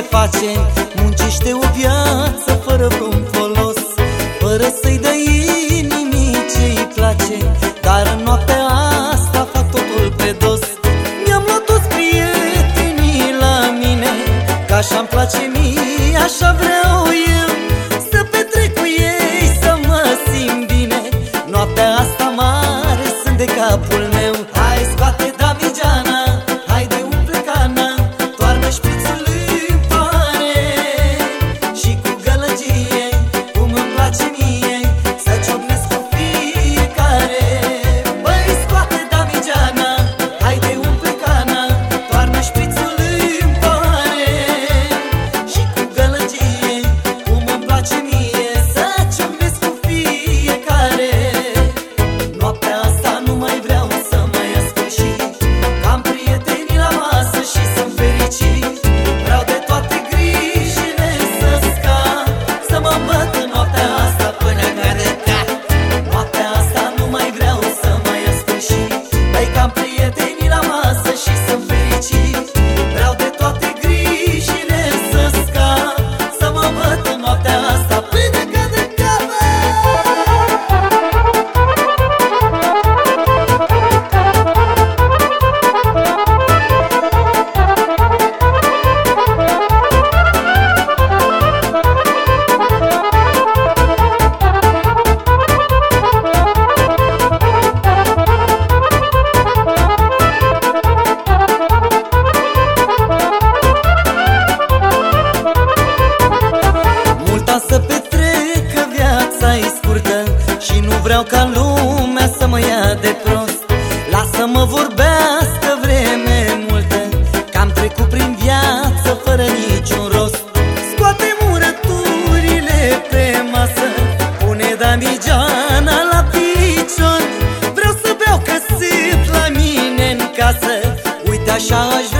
ce face Muncește o viață fără vreun folos. Fără să-i dă inimii ce-i place Dar în noaptea asta fac totul pe dos. Mi-am luat toți prietenii la mine Că așa-mi place mie, așa vreau eu vreau ca lumea să mă ia de prost. Lasă-mă vorbească vreme multă Că am trecut prin viață fără niciun rost. Scoate murăturile pe masă Pune damigeana la picior. Vreau să beau că la mine în casă Uite așa aș vrea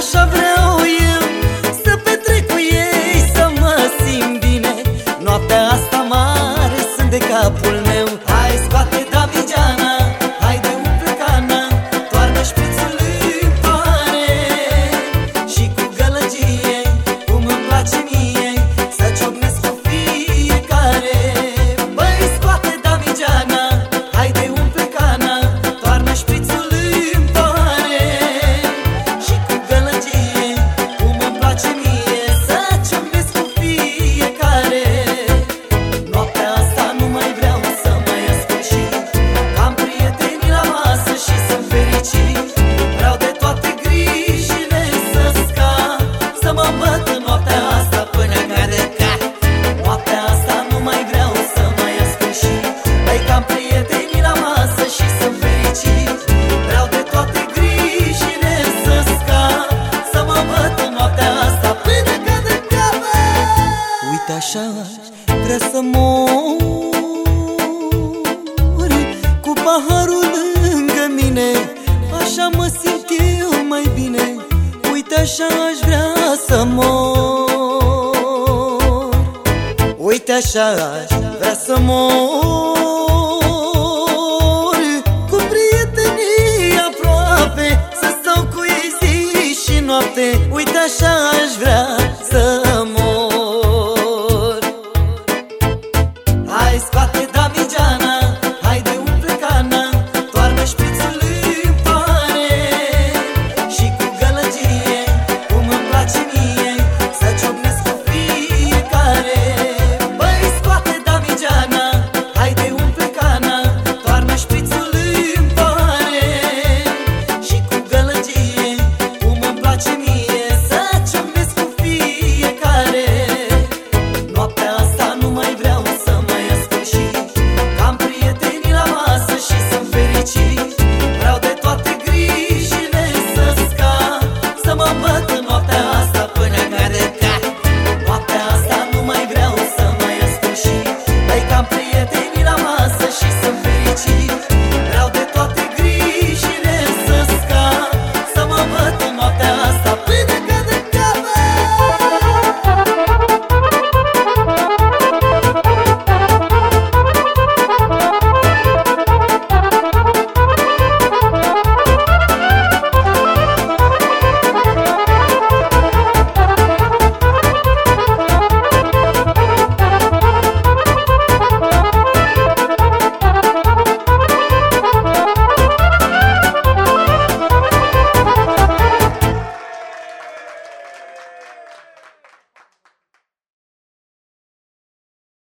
naša așa vrea să mor Cu paharul lângă mine. Așa mă simt eu mai bine. Uite așa aș vrea să mor. Uite așa aș vrea să mor